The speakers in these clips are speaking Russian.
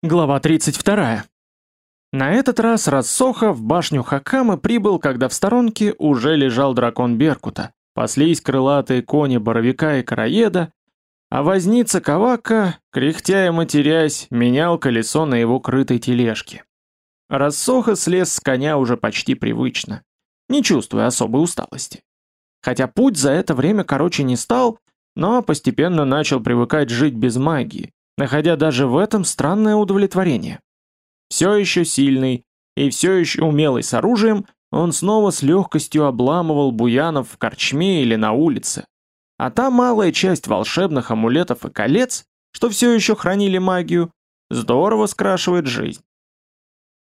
Глава 32. На этот раз Рассоха в башню Хакамы прибыл, когда в сторонке уже лежал дракон Беркута, паслись крылатые кони Боровика и Караеда, а возница Кавака, кряхтя и матерясь, менял колесо на его крытой тележке. Рассоха слез с коня уже почти привычно, не чувствуя особой усталости. Хотя путь за это время короче не стал, но постепенно начал привыкать жить без магии, находя даже в этом странное удовлетворение. Все еще сильный и все еще умелый с оружием, он снова с легкостью обламывал буянов в корчме или на улице. А та малая часть волшебных амулетов и колец, что все еще хранили магию, здорово скрашивает жизнь.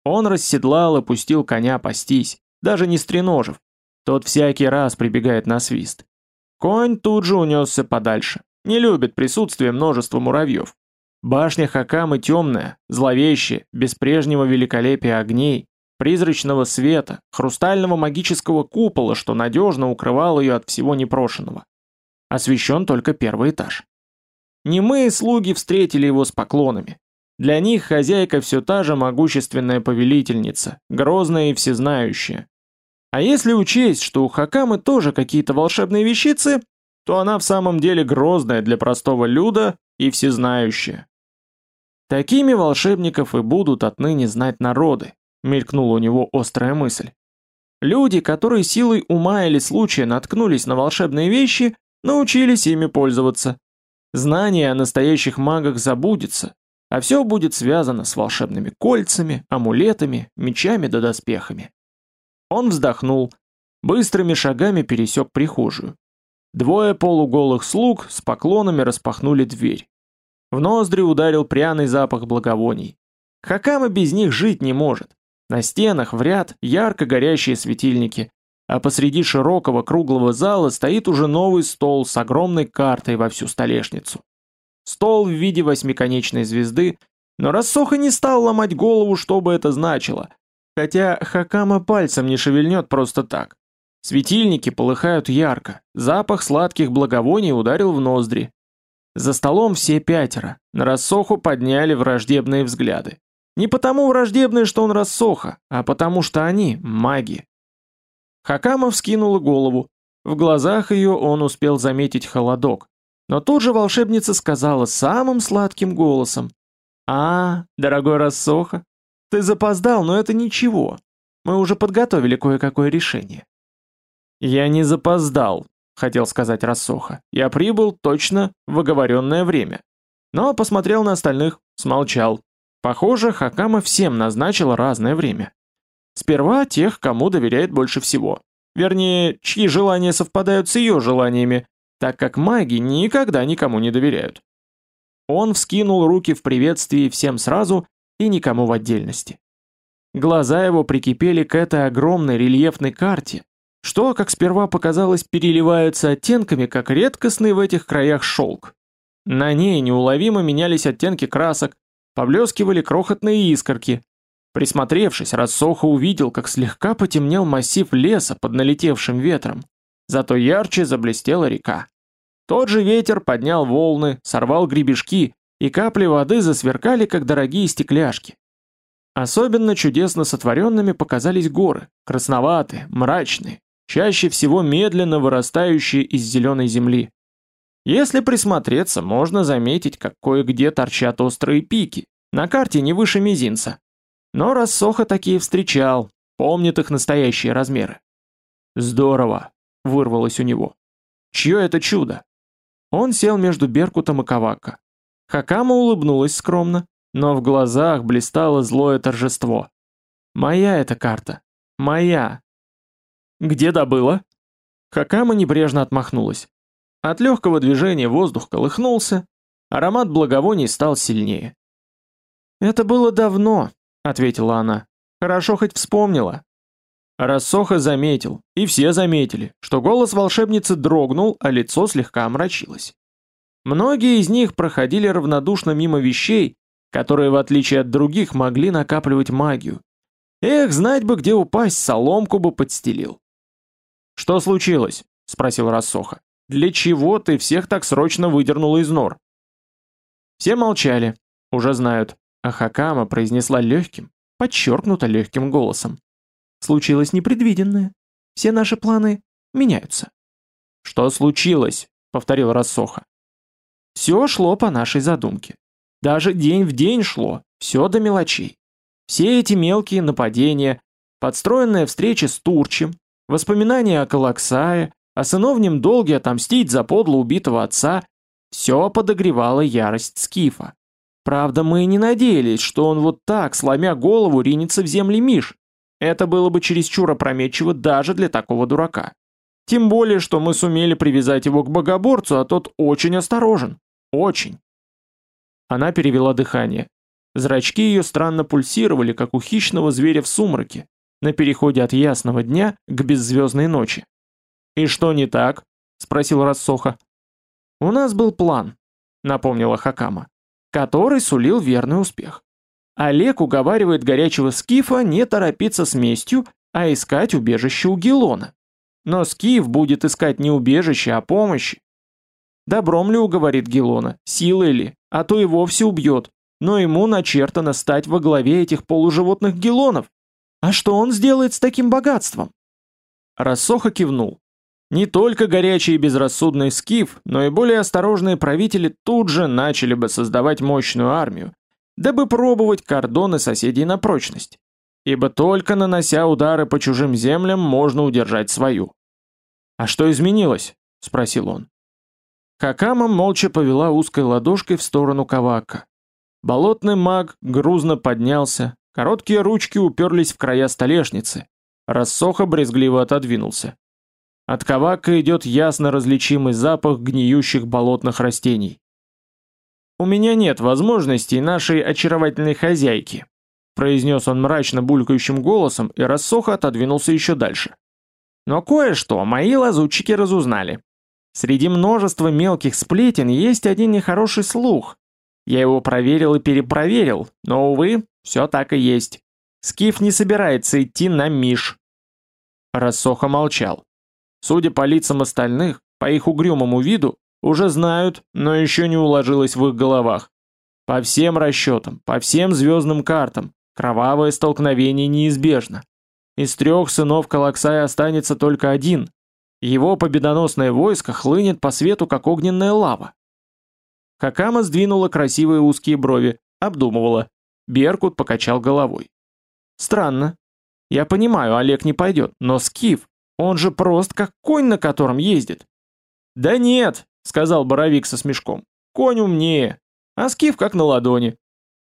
Он расседлал и пустил коня пастись, даже не стреножив. Тот всякий раз прибегает на свист. Конь тут же унесся подальше. Не любит присутствие множества муравьев. Башня Хакамы темная, зловещая, без прежнего великолепия огней, призрачного света, хрустального магического купола, что надежно укрывал ее от всего непрошенного. Освещен только первый этаж. Немые слуги встретили его с поклонами. Для них хозяйка все та же могущественная повелительница, грозная и всезнающая. А если учесть, что у Хакамы тоже какие-то волшебные вещицы, то она в самом деле грозная для простого люда и всезнающая. Такими волшебников и будут отныне знать народы, мелькнула у него острая мысль. Люди, которые силой ума или случая наткнулись на волшебные вещи, научились ими пользоваться. Знание о настоящих магах забудется, а все будет связано с волшебными кольцами, амулетами, мечами да доспехами. Он вздохнул, быстрыми шагами пересек прихожую. Двое полуголых слуг с поклонами распахнули дверь. В ноздри ударил пряный запах благовоний. Хакама без них жить не может. На стенах в ряд ярко горящие светильники, а посреди широкого круглого зала стоит уже новый стол с огромной картой во всю столешницу. Стол в виде восьмиконечной звезды, но Рассоха не стал ломать голову, что бы это значило, хотя Хакама пальцем не шевельнет просто так. Светильники полыхают ярко, запах сладких благовоний ударил в ноздри, за столом все пятеро, на рассоху подняли враждебные взгляды. Не потому враждебные, что он рассоха, а потому что они маги. Хакама вскинула голову. В глазах ее он успел заметить холодок. Но тут же волшебница сказала самым сладким голосом. «А, дорогой рассоха, ты запоздал, но это ничего. Мы уже подготовили кое-какое решение». «Я не запоздал», хотел сказать Рассоха. Я прибыл точно в оговоренное время. Но посмотрел на остальных, смолчал. Похоже, Хакама всем назначила разное время. Сперва тех, кому доверяет больше всего. Вернее, чьи желания совпадают с ее желаниями, так как маги никогда никому не доверяют. Он вскинул руки в приветствии всем сразу и никому в отдельности. Глаза его прикипели к этой огромной рельефной карте, что, как сперва показалось, переливаются оттенками, как редкостный в этих краях шелк. На ней неуловимо менялись оттенки красок, поблескивали крохотные искорки. Присмотревшись, Рассоха увидел, как слегка потемнел массив леса под налетевшим ветром. Зато ярче заблестела река. Тот же ветер поднял волны, сорвал гребешки, и капли воды засверкали, как дорогие стекляшки. Особенно чудесно сотворенными показались горы, красноватые, мрачные, чаще всего медленно вырастающие из зеленой земли. Если присмотреться, можно заметить, как кое-где торчат острые пики, на карте не выше мизинца. Но Рассоха такие встречал, помнит их настоящие размеры. «Здорово!» — вырвалось у него. «Чье это чудо?» Он сел между Беркутом и Кавака. Хакама улыбнулась скромно, но в глазах блистало злое торжество. «Моя эта карта. Моя. «Где добыла?» Хакама небрежно отмахнулась. От легкого движения воздух колыхнулся, аромат благовоний стал сильнее. «Это было давно», — ответила она. «Хорошо хоть вспомнила». Рассоха заметил, и все заметили, что голос волшебницы дрогнул, а лицо слегка омрачилось. Многие из них проходили равнодушно мимо вещей, которые, в отличие от других, могли накапливать магию. Эх, знать бы, где упасть, соломку бы подстелил. «Что случилось?» — спросил Рассоха. «Для чего ты всех так срочно выдернула из нор?» Все молчали, уже знают. А Хакама произнесла легким, подчеркнуто легким голосом. Случилось непредвиденное. Все наши планы меняются. Что случилось? Повторил Рассоха. Все шло по нашей задумке. Даже день в день шло, все до мелочей. Все эти мелкие нападения, подстроенная встреча с Турчем, воспоминания о Калаксае, о сыновнем долге отомстить за подло убитого отца, все подогревало ярость Скифа. Правда, мы и не надеялись, что он вот так, сломя голову, ринется в земли Миш. Это было бы чересчур опрометчиво даже для такого дурака. Тем более, что мы сумели привязать его к богоборцу, а тот очень осторожен. Очень. Она перевела дыхание. Зрачки ее странно пульсировали, как у хищного зверя в сумраке, на переходе от ясного дня к беззвездной ночи. «И что не так?» — спросил Рассоха. «У нас был план», — напомнила Хакама, который сулил верный успех. Олег уговаривает горячего скифа не торопиться с местью, а искать убежище у Гелона. Но скиф будет искать не убежище, а помощи. Добром ли уговорит Гелона, силой ли, а то и вовсе убьет, но ему начертано стать во главе этих полуживотных Гелонов. А что он сделает с таким богатством? Рассоха кивнул. Не только горячий и безрассудный скиф, но и более осторожные правители тут же начали бы создавать мощную армию, дабы пробовать кордоны соседей на прочность. Ибо только нанося удары по чужим землям можно удержать свою. «А что изменилось?» — спросил он. Хакама молча повела узкой ладошкой в сторону Кавака. Болотный маг грузно поднялся, короткие ручки уперлись в края столешницы. Рассоха брезгливо отодвинулся. От Кавака идет ясно различимый запах гниющих болотных растений. «У меня нет возможностей нашей очаровательной хозяйки», произнес он мрачно булькающим голосом, и рассоха отодвинулся еще дальше. «Но кое-что мои лазутчики разузнали. Среди множества мелких сплетен есть один нехороший слух. Я его проверил и перепроверил, но, увы, все так и есть. Скиф не собирается идти на Миш». Рассоха молчал. Судя по лицам остальных, по их угрюмому виду, уже знают, но еще не уложилось в их головах. По всем расчетам, по всем звездным картам, кровавое столкновение неизбежно. Из трех сынов Калаксая останется только один. Его победоносное войско хлынет по свету, как огненная лава. Хакама сдвинула красивые узкие брови, обдумывала. Беркут покачал головой. Странно. Я понимаю, Олег не пойдет, но Скиф, он же прост как конь, на котором ездит. Да нет, — сказал Боровик со смешком. «Конь умнее, а скиф как на ладони».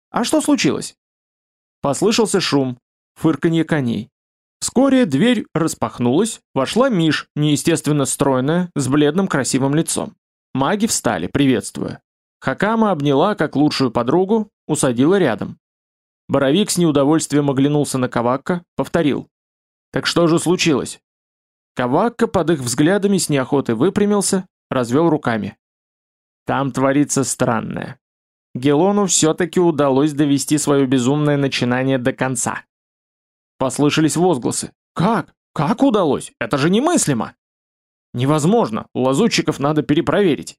«А что случилось?» Послышался шум, фырканье коней. Вскоре дверь распахнулась, вошла Миш, неестественно стройная, с бледным красивым лицом. Маги встали, приветствуя. Хакама обняла как лучшую подругу, усадила рядом. Боровик с неудовольствием оглянулся на Кавакка, повторил. «Так что же случилось?» Кавакка под их взглядами с неохотой выпрямился, развел руками. Там творится странное. Гелону все-таки удалось довести свое безумное начинание до конца. Послышались возгласы. «Как? Как удалось? Это же немыслимо!» «Невозможно, лазутчиков надо перепроверить».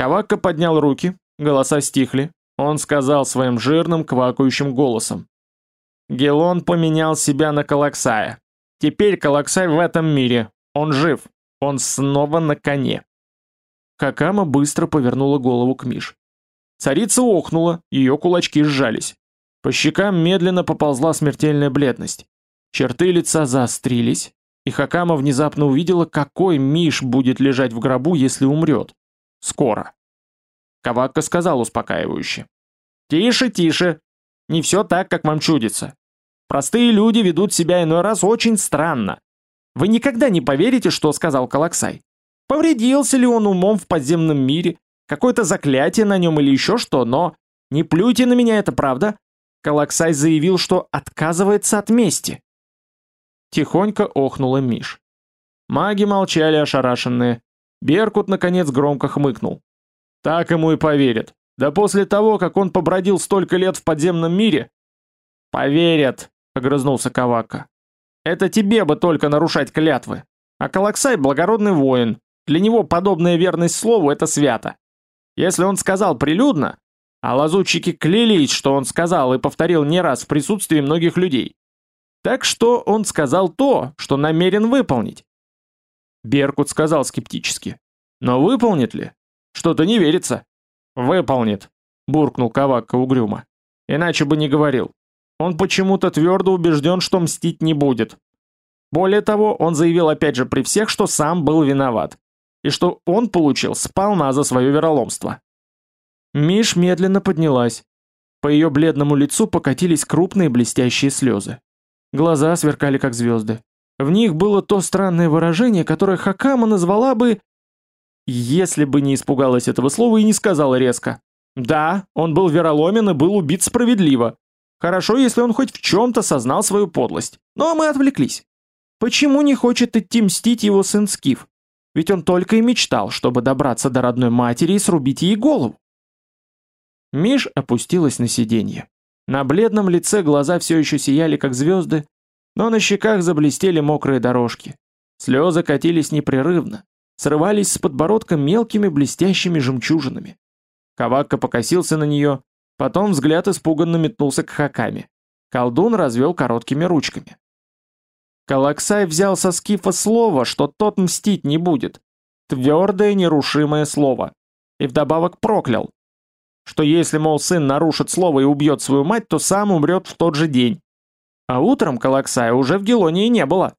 Кавакка поднял руки, голоса стихли. Он сказал своим жирным квакающим голосом. Гелон поменял себя на Калаксая. Теперь Калаксай в этом мире. Он жив. Он снова на коне. Какама быстро повернула голову к Миш. Царица охнула, ее кулачки сжались. По щекам медленно поползла смертельная бледность. Черты лица заострились, и Хакама внезапно увидела, какой Миш будет лежать в гробу, если умрет. Скоро. Кавакка сказал успокаивающе. «Тише, тише. Не все так, как вам чудится. Простые люди ведут себя иной раз очень странно. Вы никогда не поверите, что сказал Калаксай. Повредился ли он умом в подземном мире, какое-то заклятие на нем или еще что, но... Не плюйте на меня, это правда. Калаксай заявил, что отказывается от мести. Тихонько охнула Миш. Маги молчали ошарашенные. Беркут, наконец, громко хмыкнул. Так ему и поверят. Да после того, как он побродил столько лет в подземном мире... Поверят, огрызнулся Кавака. Это тебе бы только нарушать клятвы. А Калаксай благородный воин, для него подобная верность слову – это свято. Если он сказал прилюдно, А лазутчики клялись, что он сказал и повторил не раз в присутствии многих людей. Так что он сказал то, что намерен выполнить. Беркут сказал скептически. Но выполнит ли? Что-то не верится. Выполнит, буркнул Кавакка угрюмо. Иначе бы не говорил. Он почему-то твердо убежден, что мстить не будет. Более того, он заявил опять же при всех, что сам был виноват. И что он получил сполна за свое вероломство. Миш медленно поднялась. По ее бледному лицу покатились крупные блестящие слезы. Глаза сверкали как звезды. В них было то странное выражение, которое Хакама назвала бы... Если бы не испугалась этого слова и не сказала резко. Да, он был вероломен и был убит справедливо. Хорошо, если он хоть в чем-то сознал свою подлость. Но мы отвлеклись. Почему не хочет идти мстить его сын Скиф? Ведь он только и мечтал, чтобы добраться до родной матери и срубить ей голову. Миш опустилась на сиденье. На бледном лице глаза все еще сияли, как звезды, но на щеках заблестели мокрые дорожки. Слезы катились непрерывно, срывались с подбородка мелкими блестящими жемчужинами. Кавакка покосился на нее, потом взгляд испуганно метнулся к Хакаме. Колдун развел короткими ручками. Калаксай взял со скифа слово, что тот мстить не будет. Твердое нерушимое слово. И вдобавок проклял что если, мол, сын нарушит слово и убьет свою мать, то сам умрет в тот же день. А утром Калаксая уже в Гелонии не было.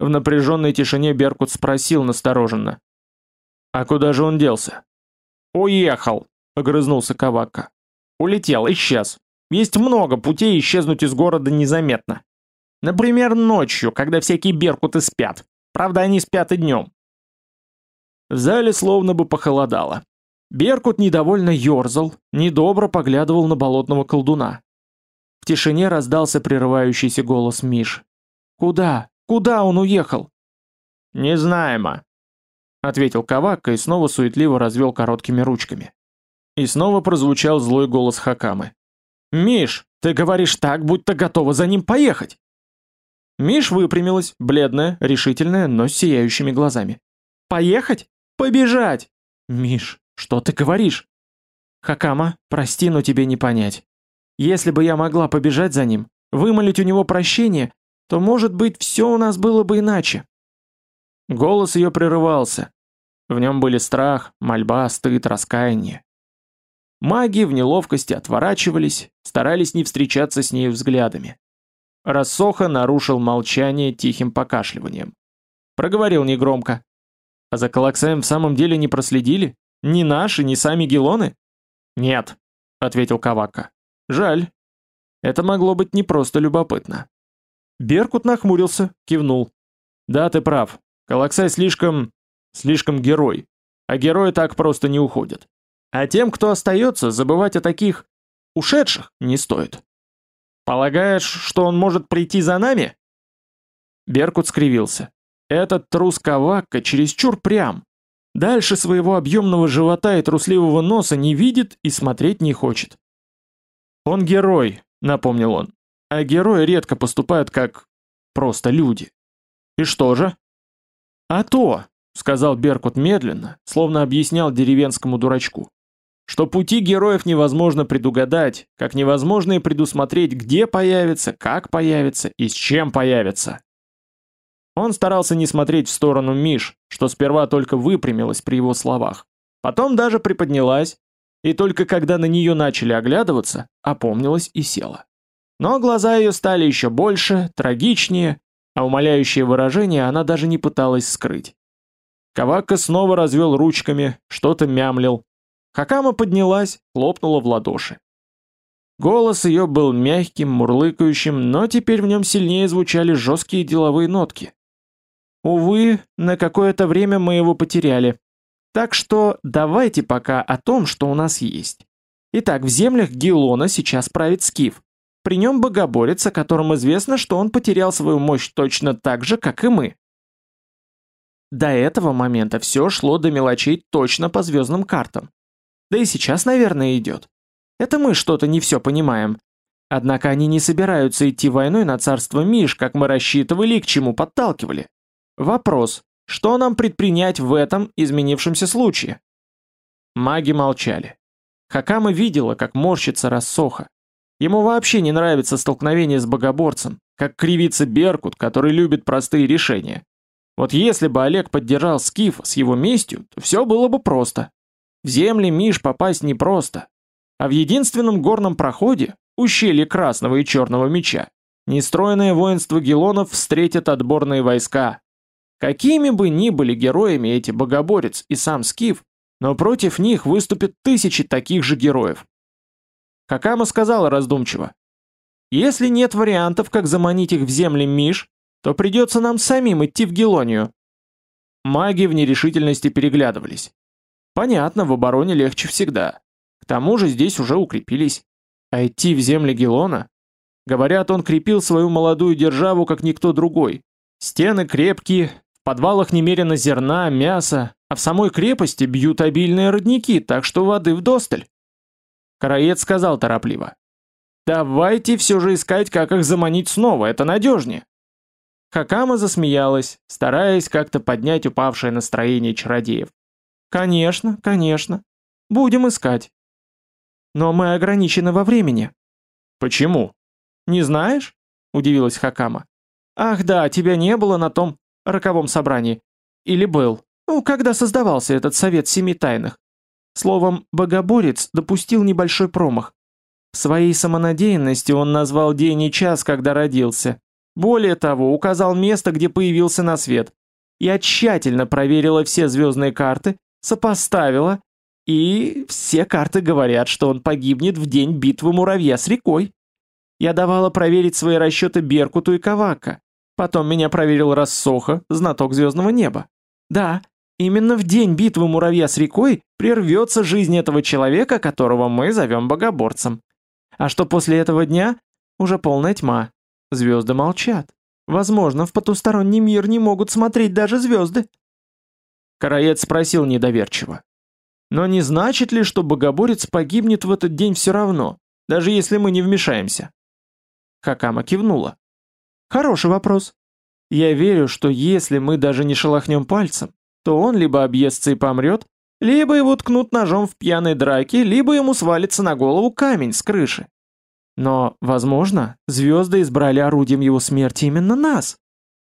В напряженной тишине Беркут спросил настороженно. «А куда же он делся?» «Уехал», — огрызнулся Кавакка. «Улетел, исчез. Есть много путей исчезнуть из города незаметно. Например, ночью, когда всякие беркуты спят. Правда, они спят и днем». В зале словно бы похолодало. Беркут недовольно ерзал, недобро поглядывал на болотного колдуна. В тишине раздался прерывающийся голос Миш. «Куда? Куда он уехал?» «Не знаемо», — ответил Кавакка и снова суетливо развел короткими ручками. И снова прозвучал злой голос Хакамы. «Миш, ты говоришь так, будто готова за ним поехать!» Миш выпрямилась, бледная, решительная, но с сияющими глазами. «Поехать? Побежать!» «Миш, что ты говоришь? Хакама, прости, но тебе не понять. Если бы я могла побежать за ним, вымолить у него прощение, то, может быть, все у нас было бы иначе. Голос ее прерывался. В нем были страх, мольба, стыд, раскаяние. Маги в неловкости отворачивались, старались не встречаться с ней взглядами. Рассоха нарушил молчание тихим покашливанием. Проговорил негромко. А за Калаксаем в самом деле не проследили? Ни наши, ни сами гелоны? Нет, ответил Кавака. Жаль. Это могло быть не просто любопытно. Беркут нахмурился, кивнул. Да, ты прав. Калаксай слишком... слишком герой. А герои так просто не уходят. А тем, кто остается, забывать о таких... ушедших не стоит. Полагаешь, что он может прийти за нами? Беркут скривился. Этот трус Кавакка чересчур прям. Дальше своего объемного живота и трусливого носа не видит и смотреть не хочет. «Он герой», — напомнил он. «А герои редко поступают как... просто люди». «И что же?» «А то», — сказал Беркут медленно, словно объяснял деревенскому дурачку, «что пути героев невозможно предугадать, как невозможно и предусмотреть, где появится, как появится и с чем появится. Он старался не смотреть в сторону Миш, что сперва только выпрямилась при его словах. Потом даже приподнялась, и только когда на нее начали оглядываться, опомнилась и села. Но глаза ее стали еще больше, трагичнее, а умоляющее выражение она даже не пыталась скрыть. Кавака снова развел ручками, что-то мямлил. Хакама поднялась, хлопнула в ладоши. Голос ее был мягким, мурлыкающим, но теперь в нем сильнее звучали жесткие деловые нотки. Увы, на какое-то время мы его потеряли. Так что давайте пока о том, что у нас есть. Итак, в землях Гелона сейчас правит Скиф. При нем богоборец, о котором известно, что он потерял свою мощь точно так же, как и мы. До этого момента все шло до мелочей точно по звездным картам. Да и сейчас, наверное, идет. Это мы что-то не все понимаем. Однако они не собираются идти войной на царство Миш, как мы рассчитывали и к чему подталкивали. Вопрос, что нам предпринять в этом изменившемся случае? Маги молчали. Хакама видела, как морщится рассоха. Ему вообще не нравится столкновение с богоборцем, как кривится Беркут, который любит простые решения. Вот если бы Олег поддержал Скиф с его местью, то все было бы просто. В земли Миш попасть непросто. А в единственном горном проходе, ущелье Красного и Черного Меча, нестроенное воинство гелонов встретят отборные войска. Какими бы ни были героями эти богоборец и сам Скиф, но против них выступят тысячи таких же героев. Хакама сказала раздумчиво, «Если нет вариантов, как заманить их в земли Миш, то придется нам самим идти в Гелонию». Маги в нерешительности переглядывались. Понятно, в обороне легче всегда. К тому же здесь уже укрепились. А идти в земли Гелона? Говорят, он крепил свою молодую державу, как никто другой. Стены крепкие, подвалах немерено зерна, мяса, а в самой крепости бьют обильные родники, так что воды вдосталь. Караед сказал торопливо. «Давайте все же искать, как их заманить снова, это надежнее». Хакама засмеялась, стараясь как-то поднять упавшее настроение чародеев. «Конечно, конечно. Будем искать. Но мы ограничены во времени». «Почему?» «Не знаешь?» – удивилась Хакама. «Ах да, тебя не было на том роковом собрании. Или был? Ну, когда создавался этот совет семи тайных. Словом, богоборец допустил небольшой промах. В своей самонадеянности он назвал день и час, когда родился. Более того, указал место, где появился на свет. Я тщательно проверила все звездные карты, сопоставила, и все карты говорят, что он погибнет в день битвы муравья с рекой. Я давала проверить свои расчеты Беркуту и Кавака. Потом меня проверил Рассоха, знаток звездного неба. Да, именно в день битвы муравья с рекой прервется жизнь этого человека, которого мы зовем богоборцем. А что после этого дня? Уже полная тьма. Звезды молчат. Возможно, в потусторонний мир не могут смотреть даже звезды. Караец спросил недоверчиво. Но не значит ли, что богоборец погибнет в этот день все равно, даже если мы не вмешаемся? Хакама кивнула. Хороший вопрос. Я верю, что если мы даже не шелохнем пальцем, то он либо объестся и помрет, либо его ткнут ножом в пьяной драке, либо ему свалится на голову камень с крыши. Но, возможно, звезды избрали орудием его смерти именно нас.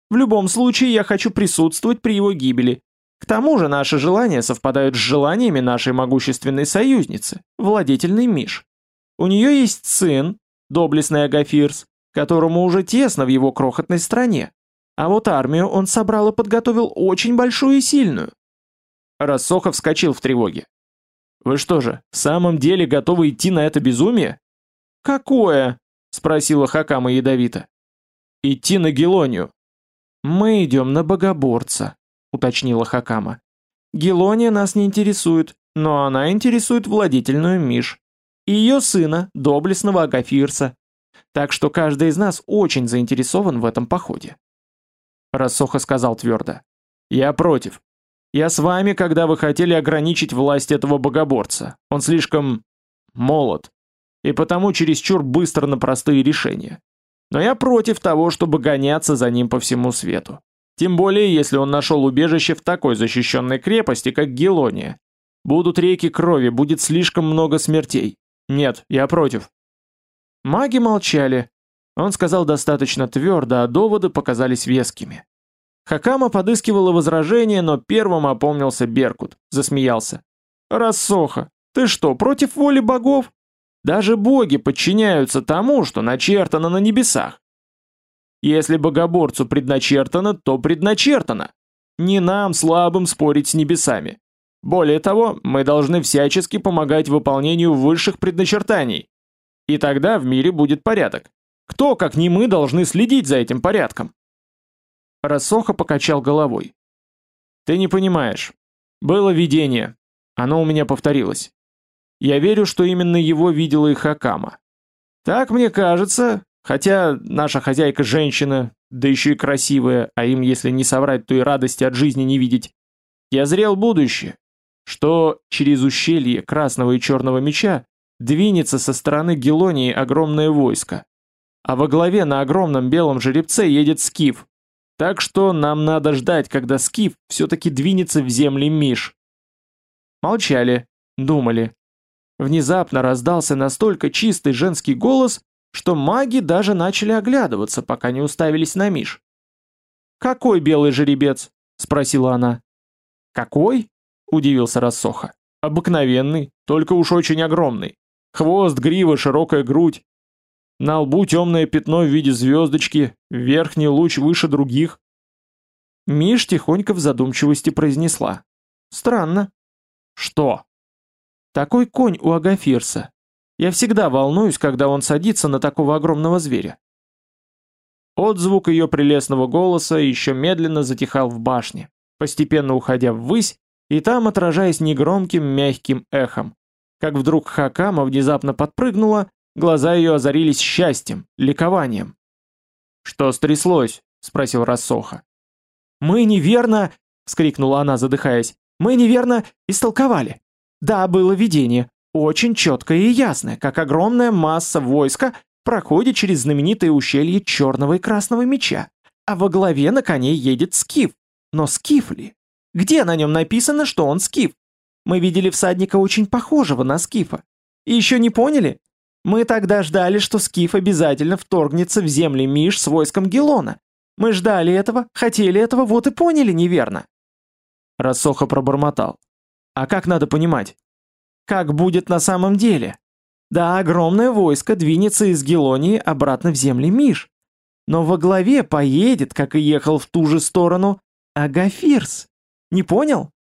В любом случае, я хочу присутствовать при его гибели. К тому же наши желания совпадают с желаниями нашей могущественной союзницы, владетельной Миш. У нее есть сын, доблестный Агафирс, которому уже тесно в его крохотной стране. А вот армию он собрал и подготовил очень большую и сильную. Рассохов вскочил в тревоге. «Вы что же, в самом деле готовы идти на это безумие?» «Какое?» — спросила Хакама ядовито. «Идти на Гелонию». «Мы идем на богоборца», — уточнила Хакама. «Гелония нас не интересует, но она интересует владительную Миш и ее сына, доблестного Агафирса. Так что каждый из нас очень заинтересован в этом походе. Рассоха сказал твердо. Я против. Я с вами, когда вы хотели ограничить власть этого богоборца. Он слишком... молод. И потому чересчур быстро на простые решения. Но я против того, чтобы гоняться за ним по всему свету. Тем более, если он нашел убежище в такой защищенной крепости, как Гелония. Будут реки крови, будет слишком много смертей. Нет, я против. Маги молчали. Он сказал достаточно твердо, а доводы показались вескими. Хакама подыскивала возражение, но первым опомнился Беркут, засмеялся. «Рассоха, ты что, против воли богов? Даже боги подчиняются тому, что начертано на небесах. Если богоборцу предначертано, то предначертано. Не нам, слабым, спорить с небесами. Более того, мы должны всячески помогать выполнению высших предначертаний. И тогда в мире будет порядок. Кто, как не мы, должны следить за этим порядком? Рассоха покачал головой. Ты не понимаешь. Было видение. Оно у меня повторилось. Я верю, что именно его видела и Хакама. Так мне кажется, хотя наша хозяйка женщина, да еще и красивая, а им, если не соврать, то и радости от жизни не видеть. Я зрел будущее, что через ущелье Красного и Черного Меча двинется со стороны Гелонии огромное войско. А во главе на огромном белом жеребце едет Скиф. Так что нам надо ждать, когда Скиф все-таки двинется в земли Миш. Молчали, думали. Внезапно раздался настолько чистый женский голос, что маги даже начали оглядываться, пока не уставились на Миш. «Какой белый жеребец?» — спросила она. «Какой?» — удивился Рассоха. «Обыкновенный, только уж очень огромный. Хвост, грива, широкая грудь. На лбу темное пятно в виде звездочки, верхний луч выше других. Миш тихонько в задумчивости произнесла. «Странно». «Что?» «Такой конь у Агафирса. Я всегда волнуюсь, когда он садится на такого огромного зверя». Отзвук ее прелестного голоса еще медленно затихал в башне, постепенно уходя ввысь, и там отражаясь негромким мягким эхом. Как вдруг Хакама внезапно подпрыгнула, глаза ее озарились счастьем, ликованием. «Что стряслось?» — спросил Рассоха. «Мы неверно!» — вскрикнула она, задыхаясь. «Мы неверно истолковали. Да, было видение, очень четкое и ясное, как огромная масса войска проходит через знаменитое ущелье Черного и Красного Меча, а во главе на коне едет Скиф. Но Скиф ли? Где на нем написано, что он Скиф? Мы видели всадника очень похожего на Скифа. И еще не поняли? Мы тогда ждали, что Скиф обязательно вторгнется в земли Миш с войском Гелона, мы ждали этого, хотели этого, вот и поняли неверно. Рассоха пробормотал. А как надо понимать? Как будет на самом деле? Да, огромное войско двинется из Гелонии обратно в земли Миш. Но во главе поедет, как и ехал в ту же сторону, Агафирс. Не понял?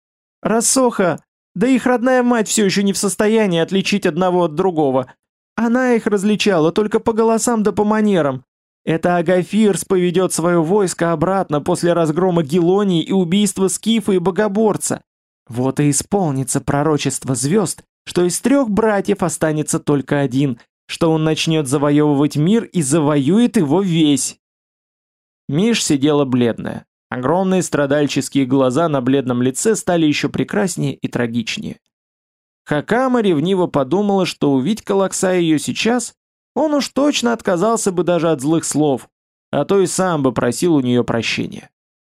Рассоха, да их родная мать все еще не в состоянии отличить одного от другого. Она их различала только по голосам да по манерам. Это Агафирс поведет свое войско обратно после разгрома Гелонии и убийства Скифа и Богоборца. Вот и исполнится пророчество звезд, что из трех братьев останется только один, что он начнет завоевывать мир и завоюет его весь. Миш сидела бледная. Огромные страдальческие глаза на бледном лице стали еще прекраснее и трагичнее. Хакама ревниво подумала, что увидеть Калакса ее сейчас он уж точно отказался бы даже от злых слов, а то и сам бы просил у нее прощения.